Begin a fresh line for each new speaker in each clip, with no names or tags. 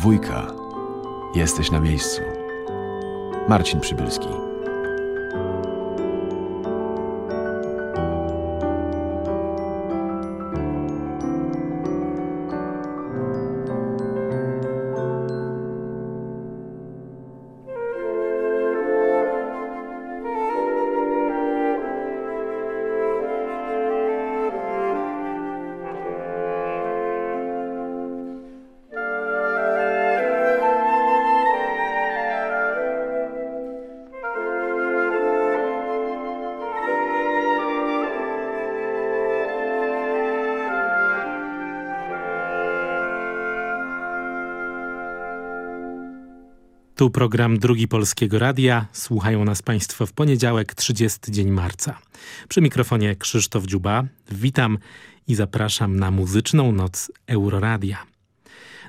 dwójka. Jesteś na miejscu. Marcin Przybylski.
Tu program Drugi Polskiego Radia. Słuchają nas Państwo w poniedziałek, 30 dzień marca. Przy mikrofonie Krzysztof Dziuba. Witam i zapraszam na muzyczną noc Euroradia.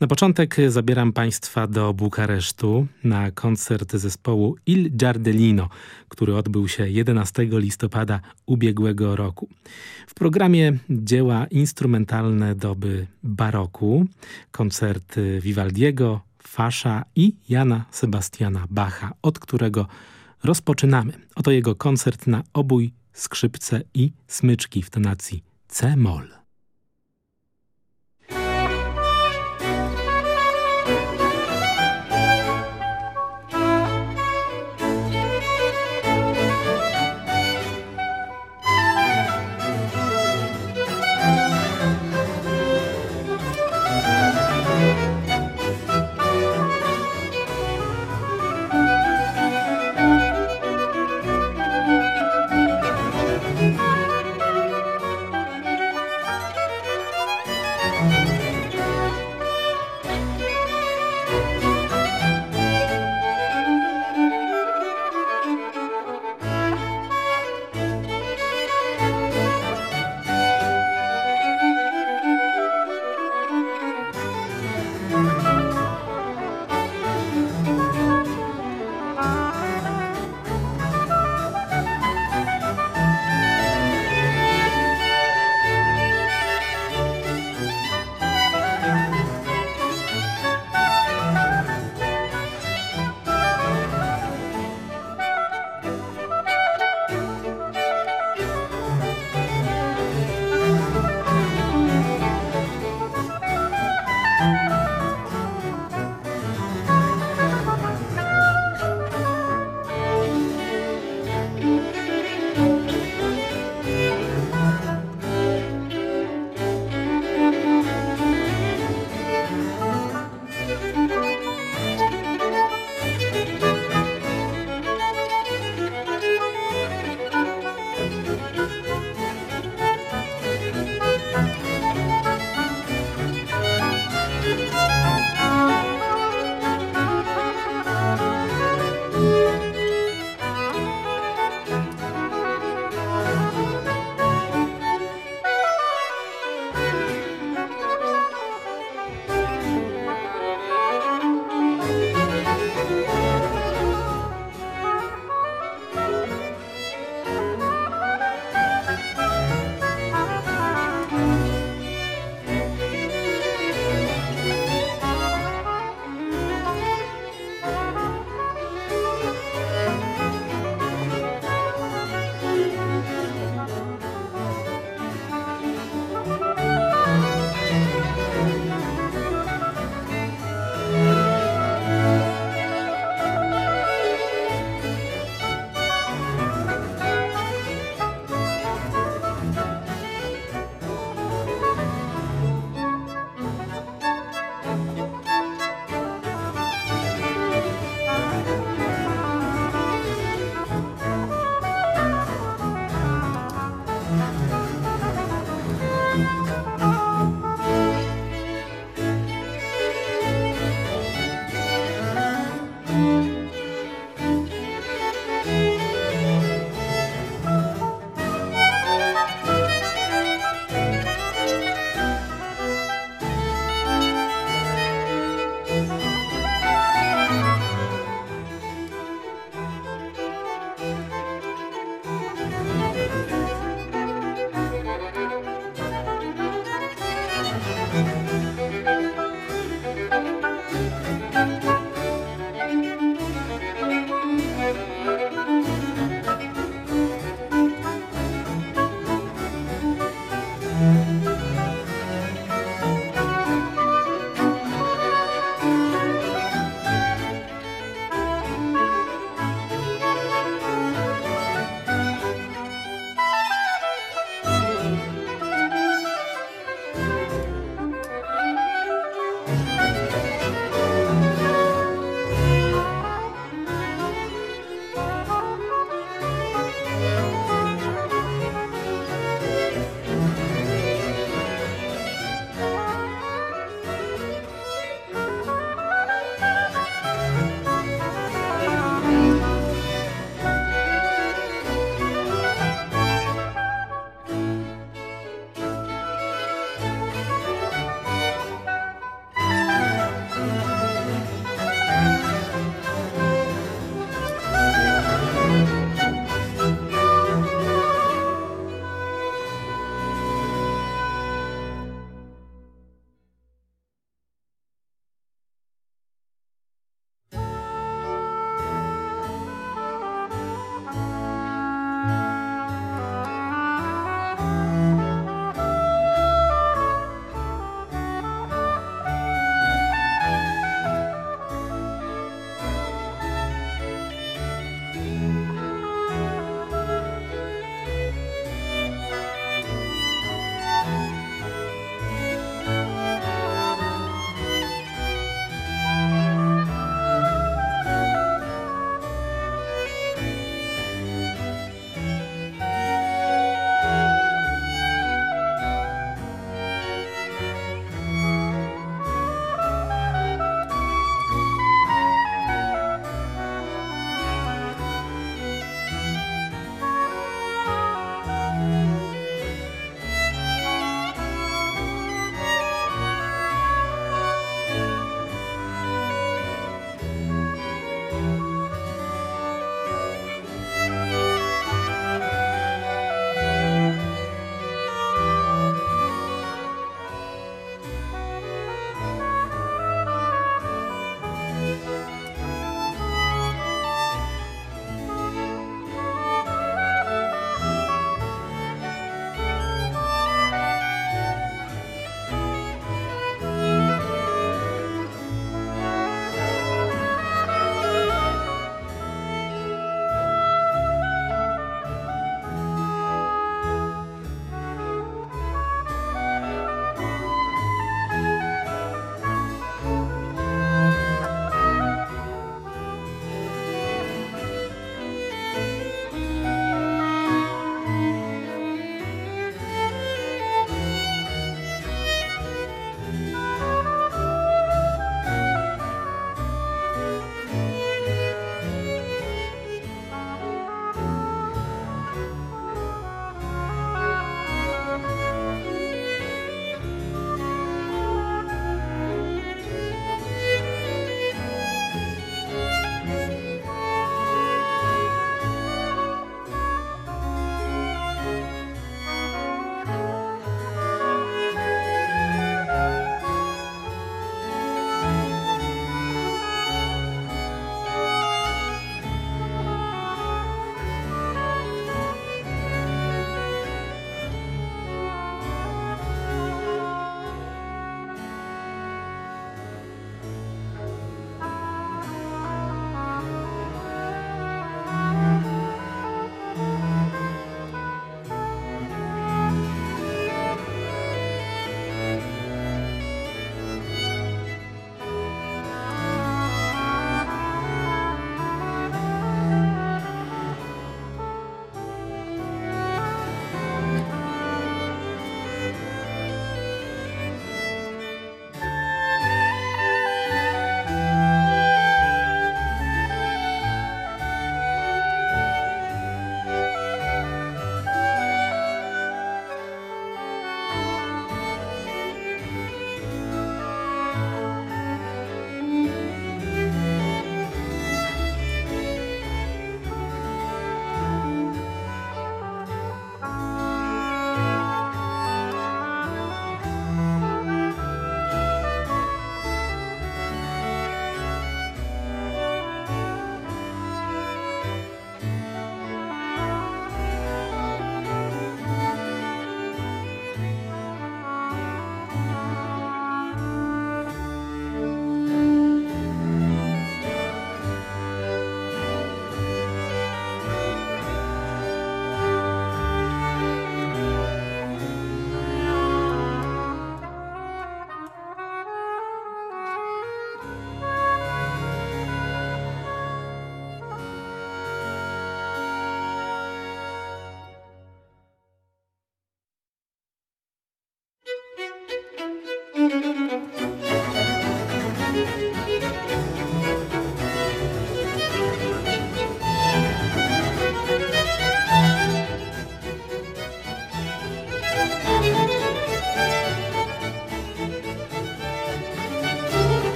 Na początek zabieram Państwa do Bukaresztu na koncert zespołu Il Giardellino, który odbył się 11 listopada ubiegłego roku. W programie dzieła instrumentalne doby baroku, koncerty Vivaldiego, Fasza i Jana Sebastiana Bacha, od którego rozpoczynamy. Oto jego koncert na obój, skrzypce i smyczki w tonacji C-moll.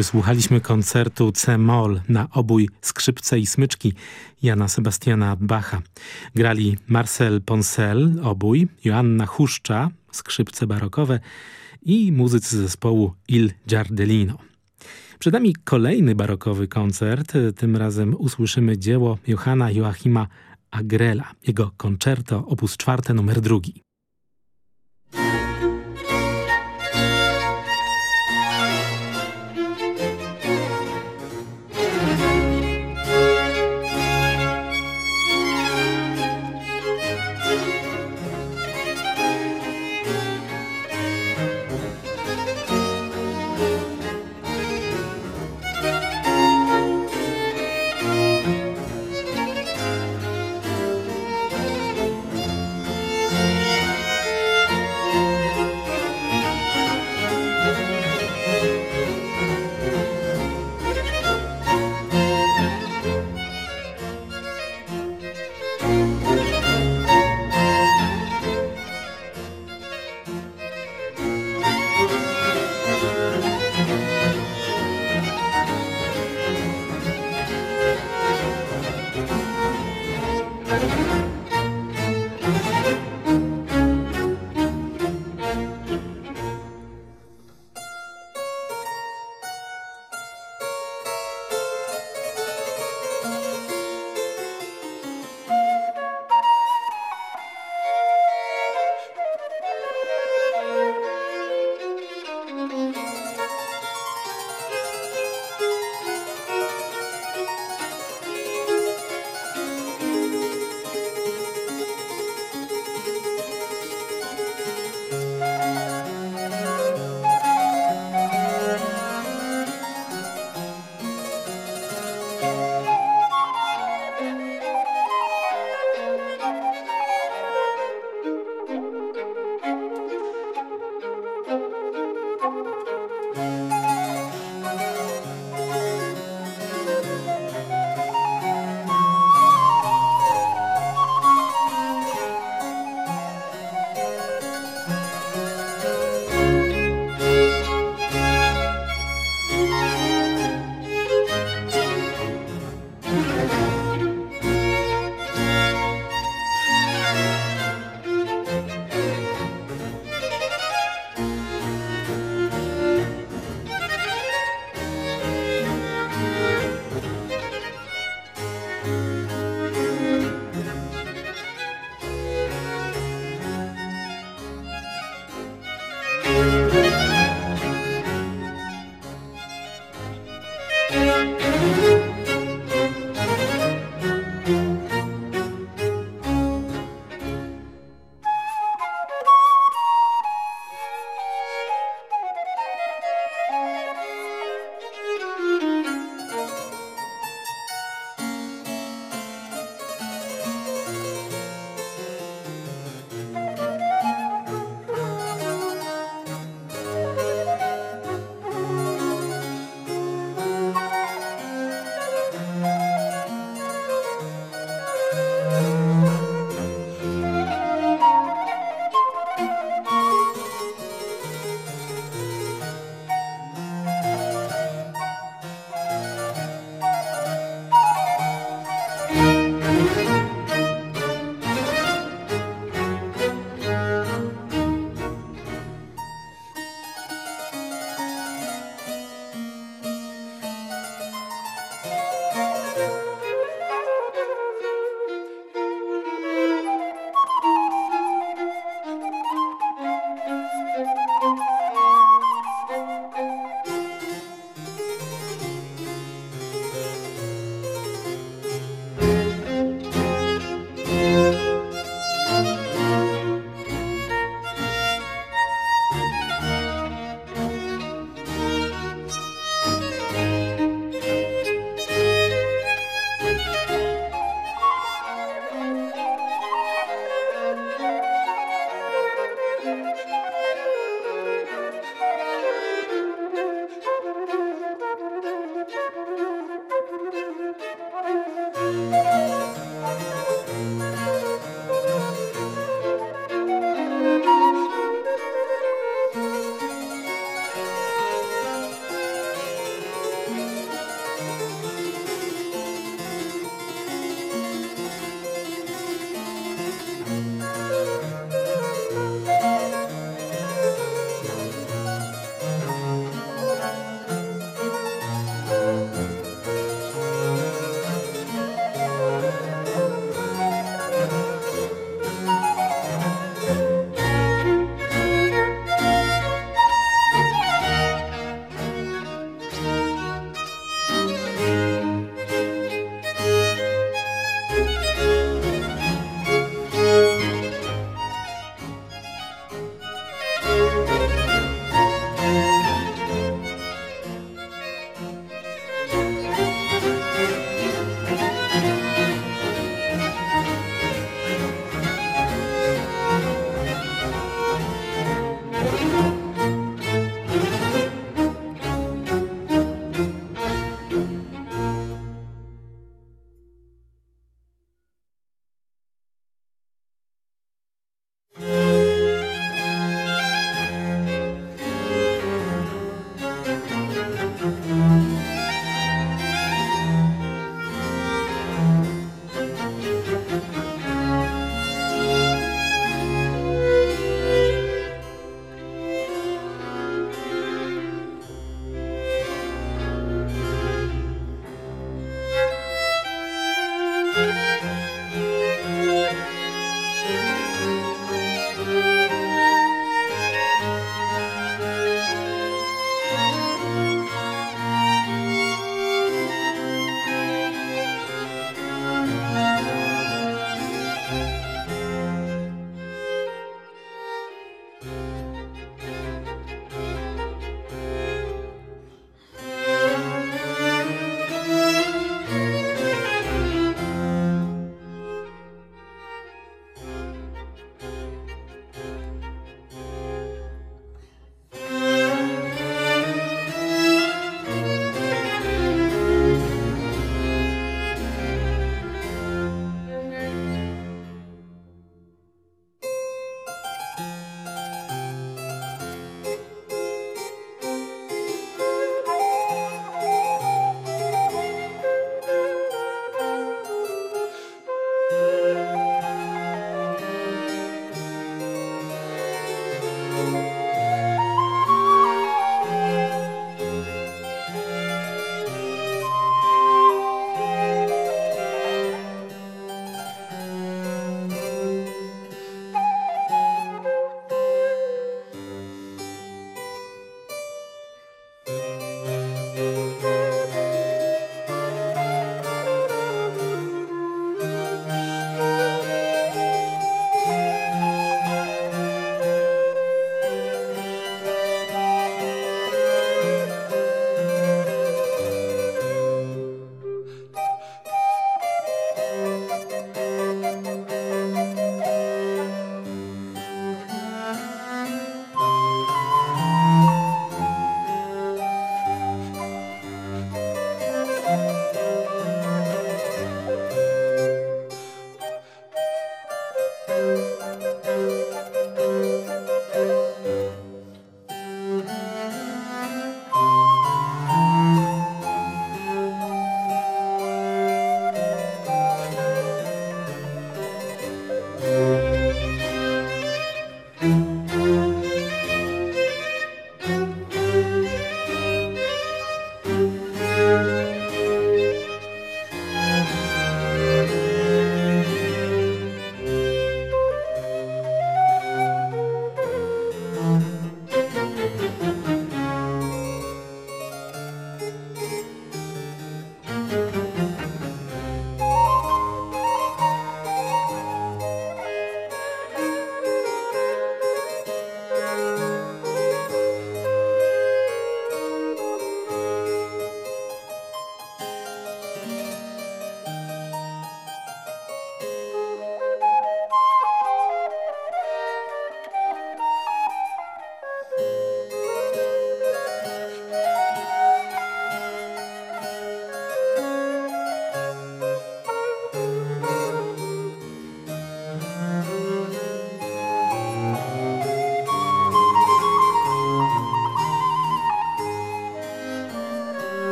Wysłuchaliśmy koncertu C-moll na obój skrzypce i smyczki Jana Sebastiana Bacha. Grali Marcel Poncel, obój, Joanna Huszcza, skrzypce barokowe i muzycy zespołu Il Giardellino. Przed nami kolejny barokowy koncert. Tym razem usłyszymy dzieło Johanna Joachima Agrela, jego koncerto op. 4 numer drugi.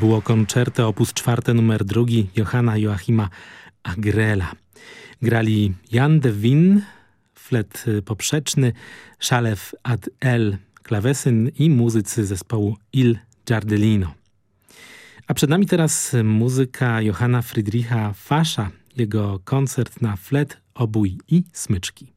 Było koncerto opus czwarte numer drugi Johanna Joachima Agrela. Grali Jan de Win, flet poprzeczny, Szalew ad El, klawesyn i muzycy zespołu Il Giardellino. A przed nami teraz muzyka Johanna Friedricha Fasza, jego koncert na flet, obój i smyczki.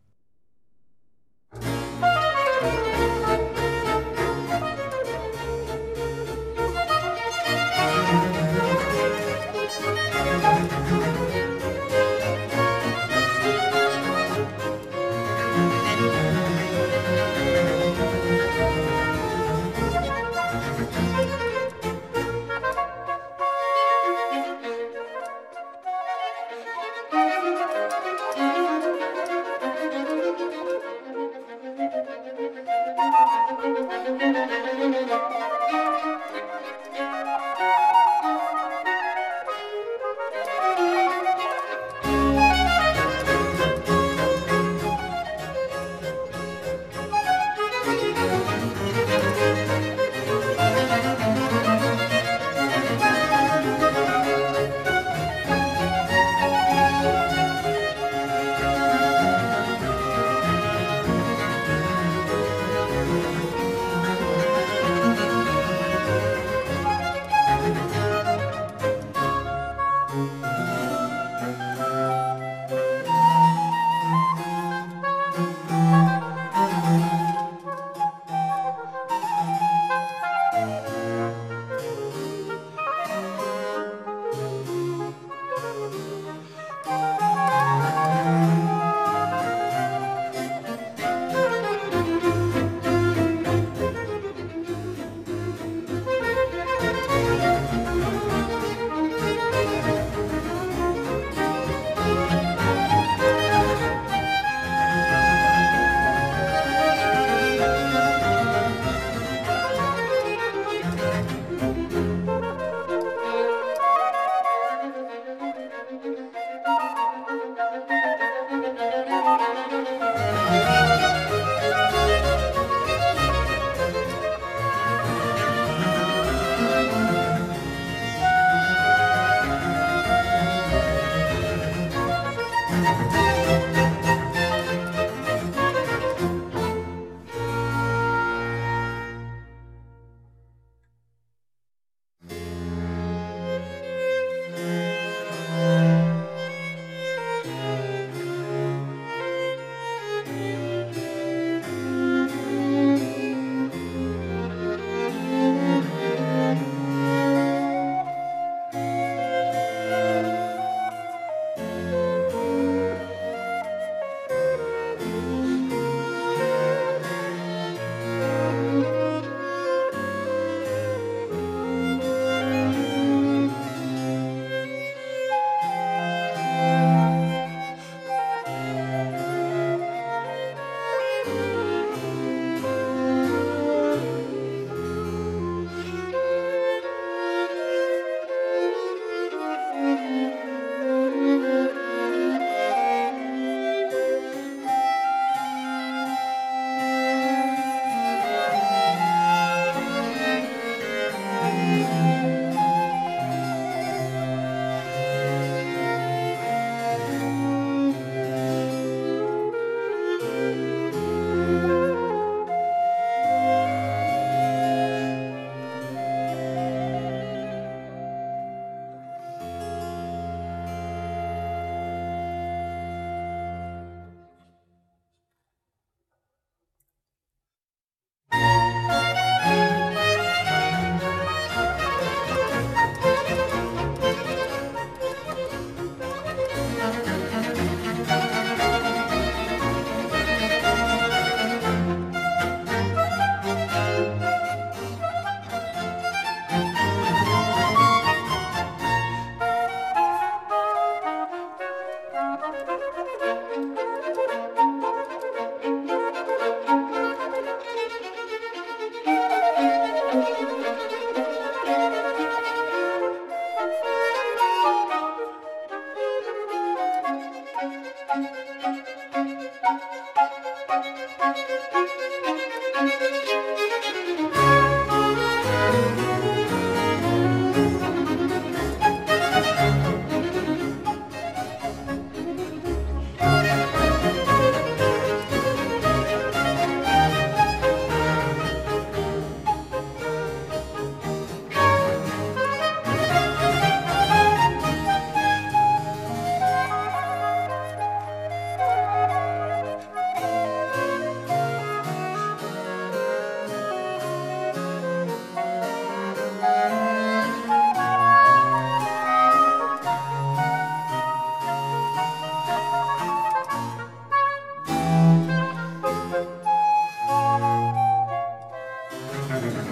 Gracias.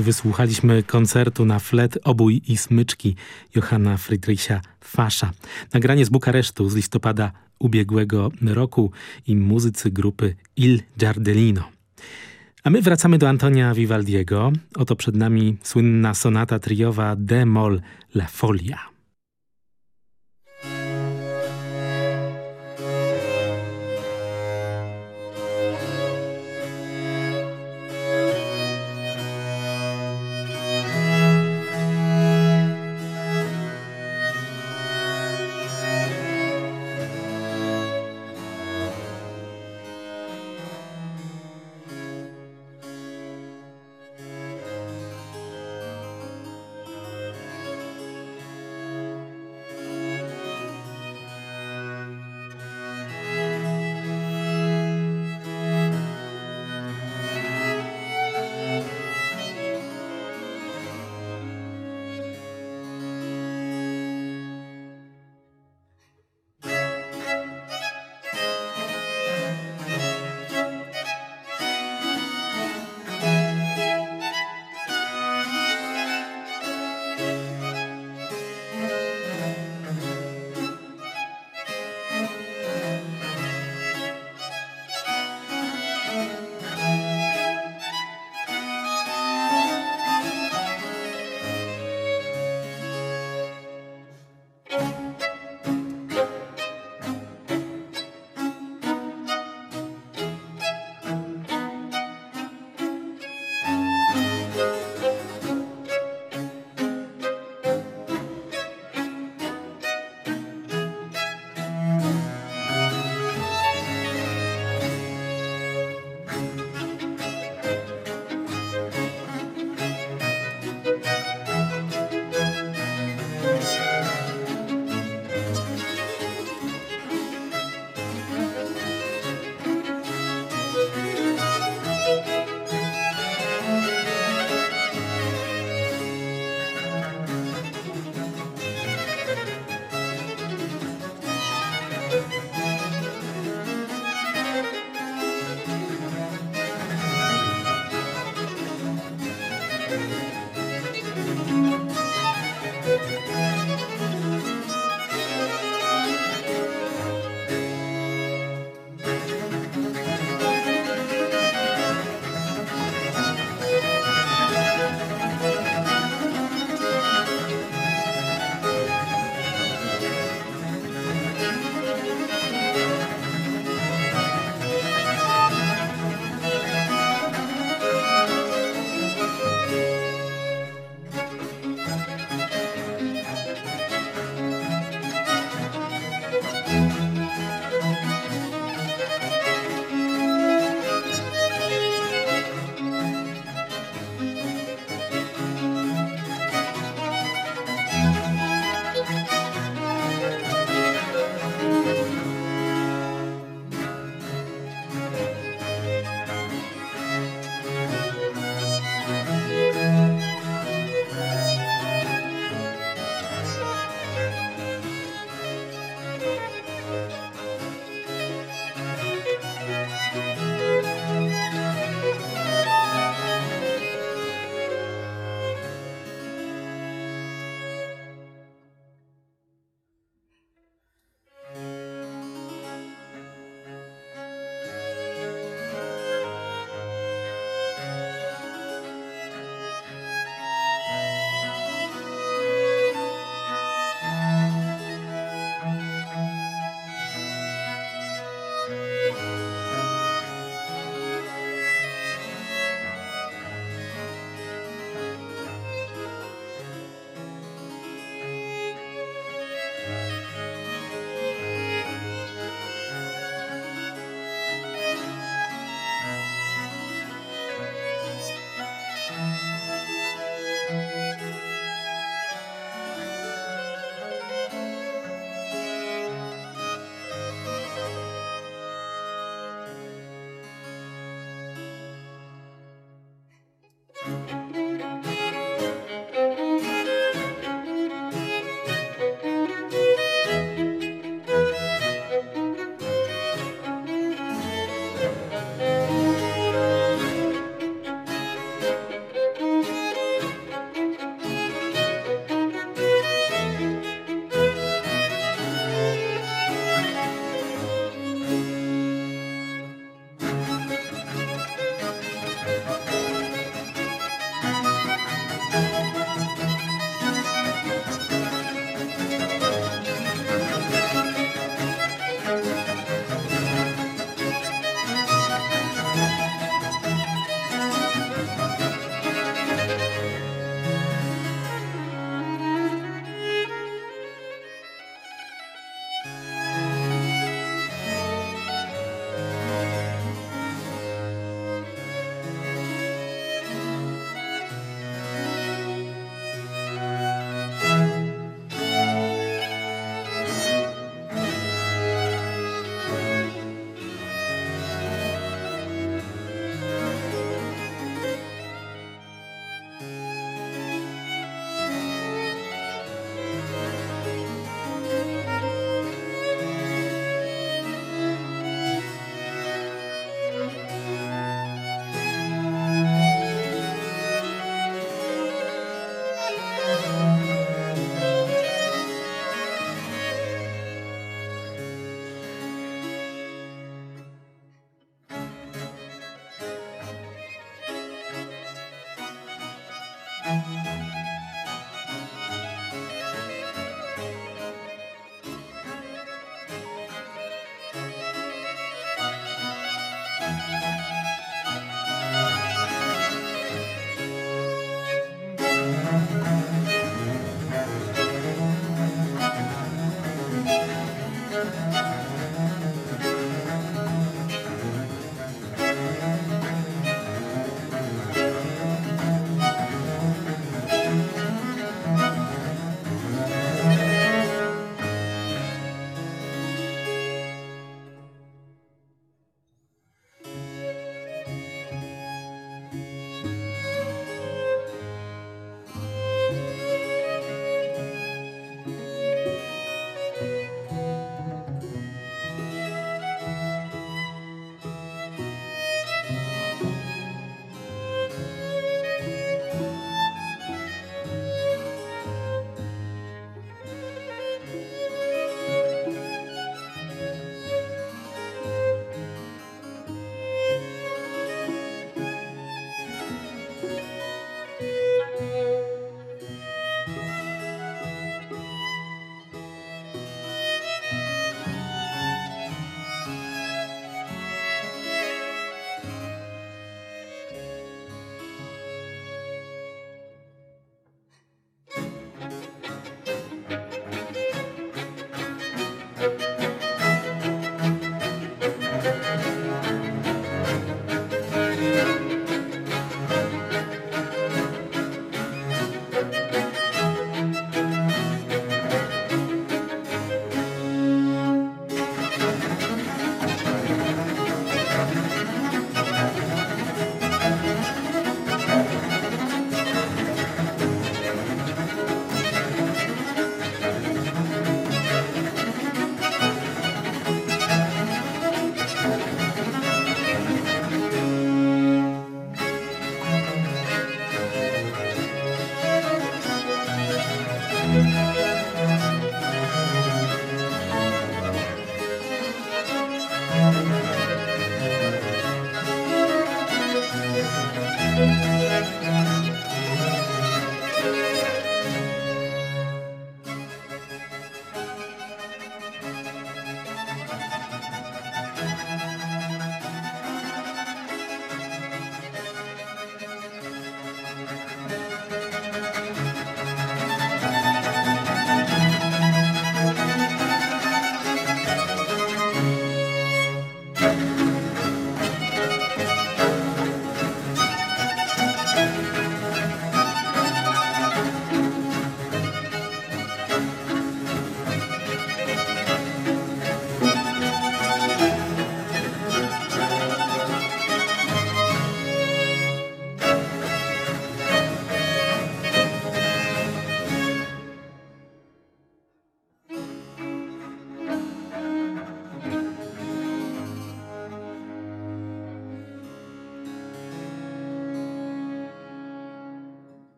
Wysłuchaliśmy koncertu na flet, obój i smyczki Johanna Friedricha Fasza. Nagranie z Bukaresztu z listopada ubiegłego roku i muzycy grupy Il Giardellino. A my wracamy do Antonia Vivaldiego. Oto przed nami słynna sonata triowa D-moll La Folia.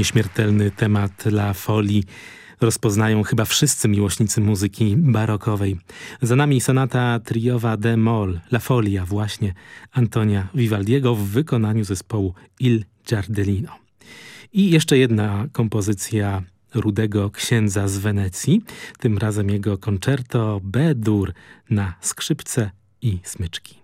Nieśmiertelny temat La Folii rozpoznają chyba wszyscy miłośnicy muzyki barokowej. Za nami sonata triowa de Moll, La Folia właśnie Antonia Vivaldiego w wykonaniu zespołu Il Giardellino. I jeszcze jedna kompozycja rudego księdza z Wenecji, tym razem jego concerto B-dur na skrzypce i smyczki.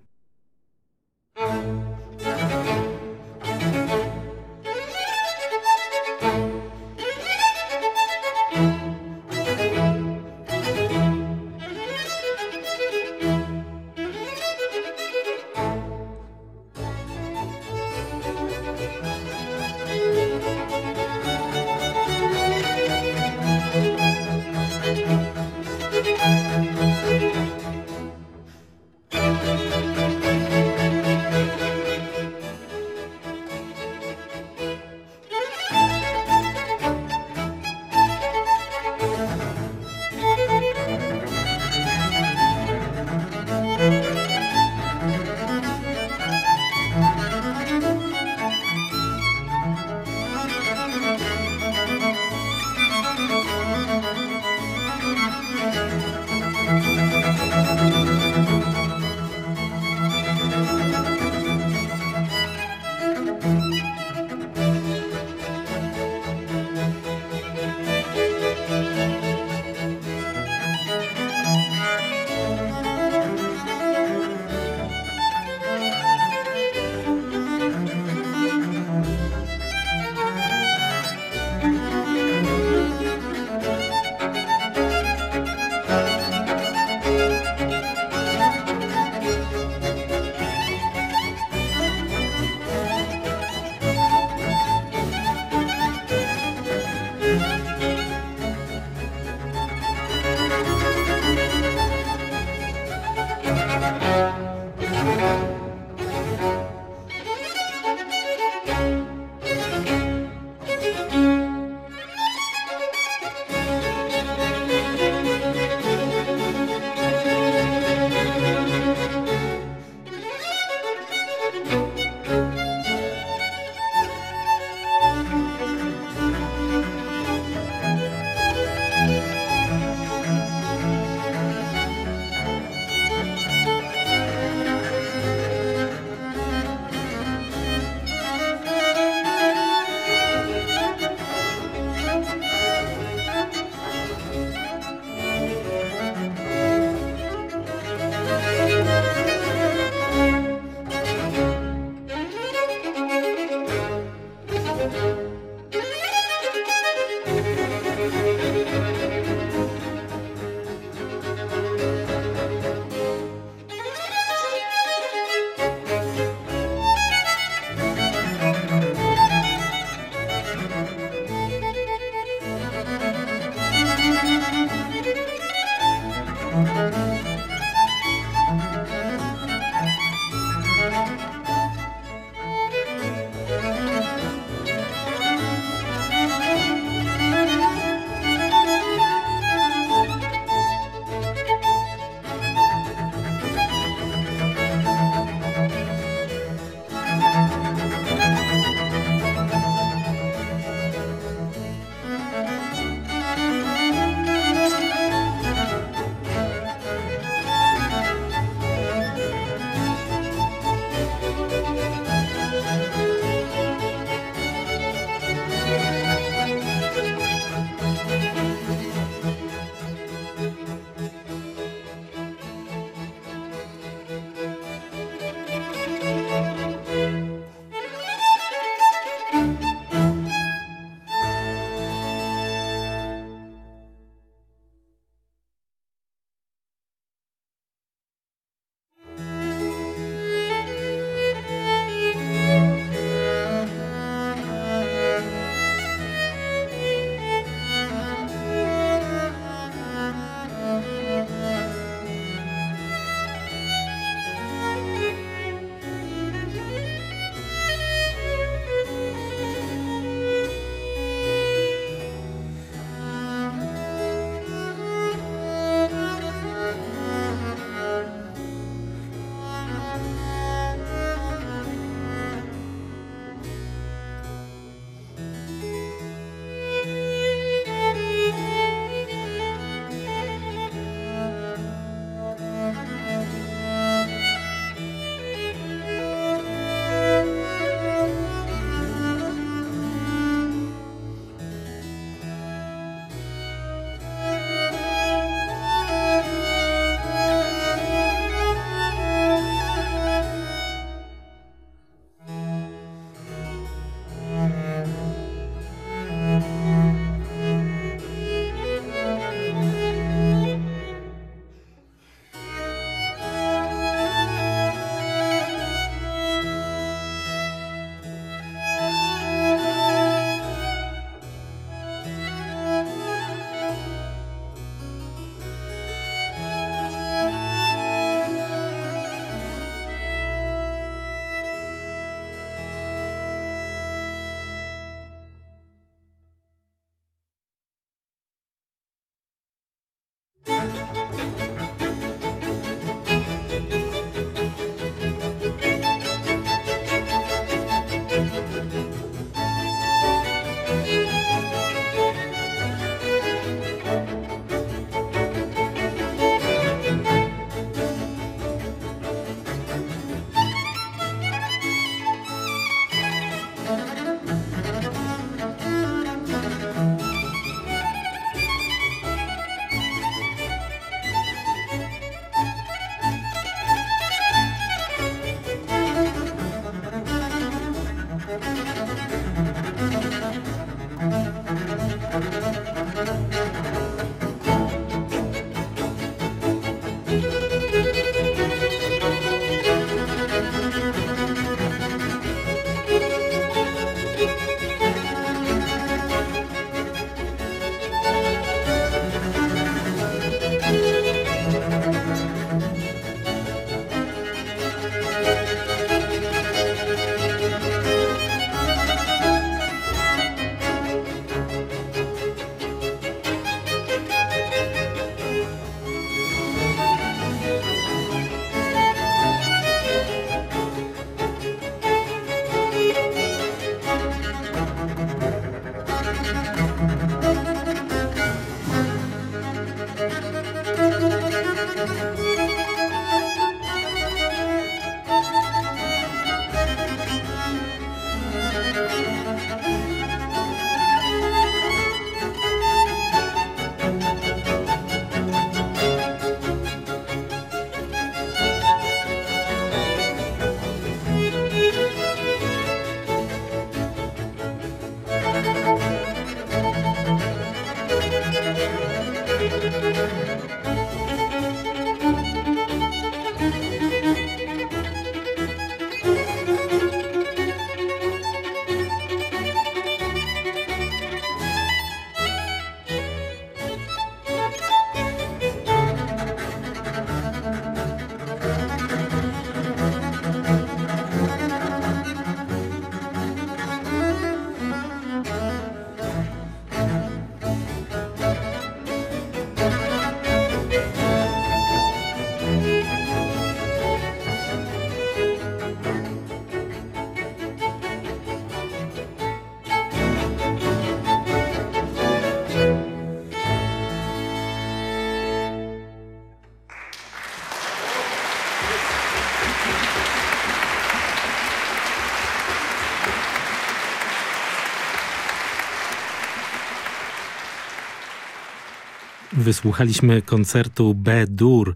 Wysłuchaliśmy koncertu B-dur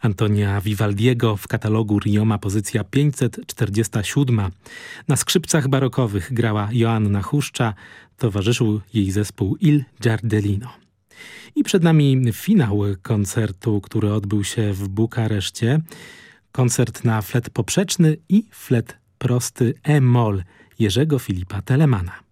Antonia Vivaldiego w katalogu Rioma pozycja 547. Na skrzypcach barokowych grała Joanna Huszcza, towarzyszył jej zespół Il Giardellino. I przed nami finał koncertu, który odbył się w Bukareszcie. Koncert na flet poprzeczny i flet prosty E-moll Jerzego Filipa Telemana.